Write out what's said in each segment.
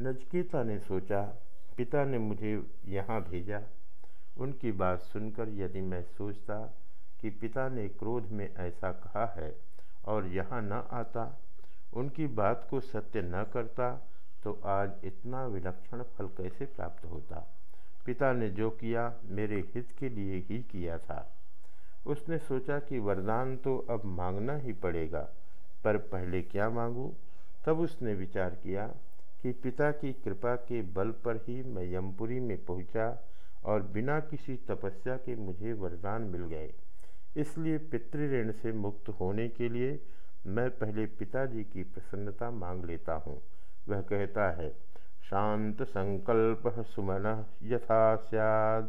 नचकेता ने सोचा, पिता ने मुझे यहाँ भेजा। उनकी बात सुनकर यदि मैं सोचता कि पिता ने क्रोध में ऐसा कहा है और यहाँ न आता, उनकी बात को सत्य न करता तो आज इतना विलक्षण फल कैसे प्राप्त होता? पिता ने जो किया, मेरे हित के लिए ही किया था। उसने सोचा कि वरदान तो अब मांगना ही पड़ेगा, पर पहले क्या मांगूं? तब उसने विचार किया कि पिता की कृपा के बल पर ही मैं यमपुरी में पहुँचा और बिना किसी तपस्या के मुझे वरदान मिल गए। इसलिए पितृऋण से मुक्त होने के लिए मैं पहले पिताजी की प्रसन्नता मांग लेता हूँ। वह कहता है, शांत संकल्प सुमन यथा सैद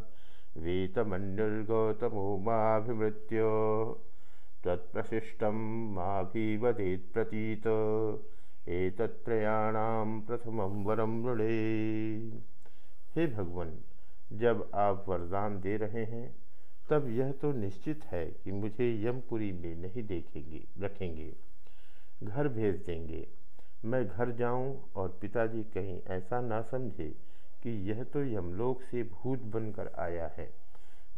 वीतमन्युर्गौतमो माभिमृत्यो। तत्प्रशिष्टम माभिवदेत प्रतीत। एतत्त्रयाणाम प्रथमं वरम मृणे हे भगवान, जब आप वरदान दे रहे हैं, तब यह तो निश्चित है कि मुझे यमपुरी में नहीं देखेंगे, रखेंगे। घर भेज देंगे। मैं घर जाऊँ और पिताजी कहीं ऐसा ना समझे कि यह तो यमलोक से भूत बनकर आया है।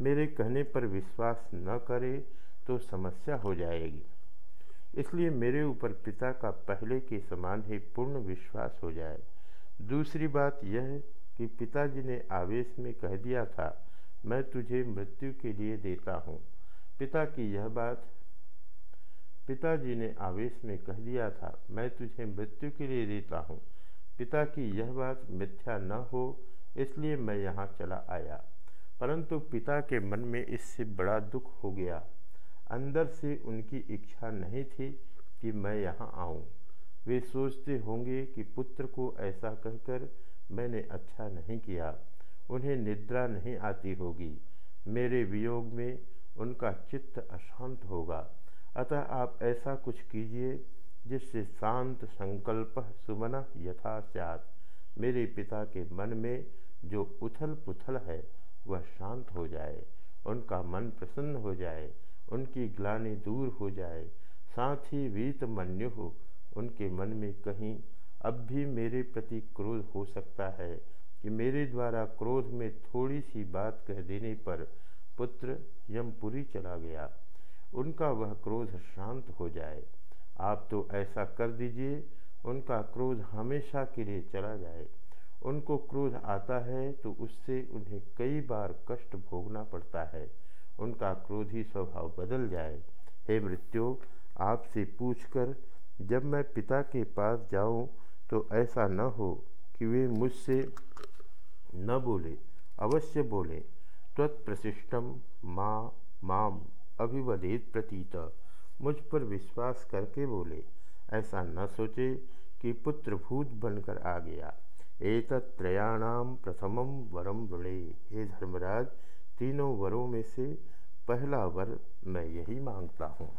मेरे कहने पर विश्वास न करे तो समस्या हो जाएगी। इसलिए मेरे ऊपर पिता का पहले के समान ही पूर्ण विश्वास हो जाए। दूसरी बात यह कि पिताजी ने आवेश में कह दिया था, मैं तुझे मृत्यु के लिए देता हूँ। पिता की यह बात पिताजी ने आवेश में कह दिया था, मैं तुझे मृत्यु के लिए देता हूँ। पिता की यह बात मिथ्या न हो, इसलिए मैं यहाँ चला आया। परंतु पिता के मन में इससे बड़ा दुख हो गया। अंदर से उनकी इच्छा नहीं थी कि मैं यहाँ आऊँ। वे सोचते होंगे कि पुत्र को ऐसा कहकर मैंने अच्छा नहीं किया। उन्हें निद्रा नहीं आती होगी। मेरे वियोग में उनका चित्त अशांत होगा। अतः आप ऐसा कुछ कीजिए जिससे शांत संकल्प सुमन यथा स्यात। मेरे पिता के मन में जो उथल पुथल है, वह शांत हो जाए। उनका मन प्रसन्न हो जाए। उनकी ग्लानि दूर हो जाए। साथ ही वीत मन्यु हो। उनके मन में कहीं अब भी मेरे प्रति क्रोध हो सकता है कि मेरे द्वारा क्रोध में थोड़ी सी बात कह देने पर पुत्र यमपुरी चला गया। उनका वह क्रोध शांत हो जाए। आप तो ऐसा कर दीजिए। उनका क्रोध हमेशा के लिए चला जाए। उनको क्रोध आता है तो उससे उन्हें कई बार कष्ट भोगना पड़ता है। उनका क्रोधी स्वभाव बदल जाए। हे मृत्यु, आपसे पूछकर, जब मैं पिता के पास जाऊँ तो ऐसा न हो कि वे मुझसे न बोले, अवश्य बोले। तत्प्रशिष्टम माँ, माम अभिवदेत प्रतीत, मुझ पर विश्वास करके बोले। ऐसा न सोचे कि पुत्र भूत बनकर आ गया। एतत्रयाणाम प्रथमम वरम वृणे। हे धर्मराज तीनों वरों में से पहला वर मैं यही माँगता हूँ।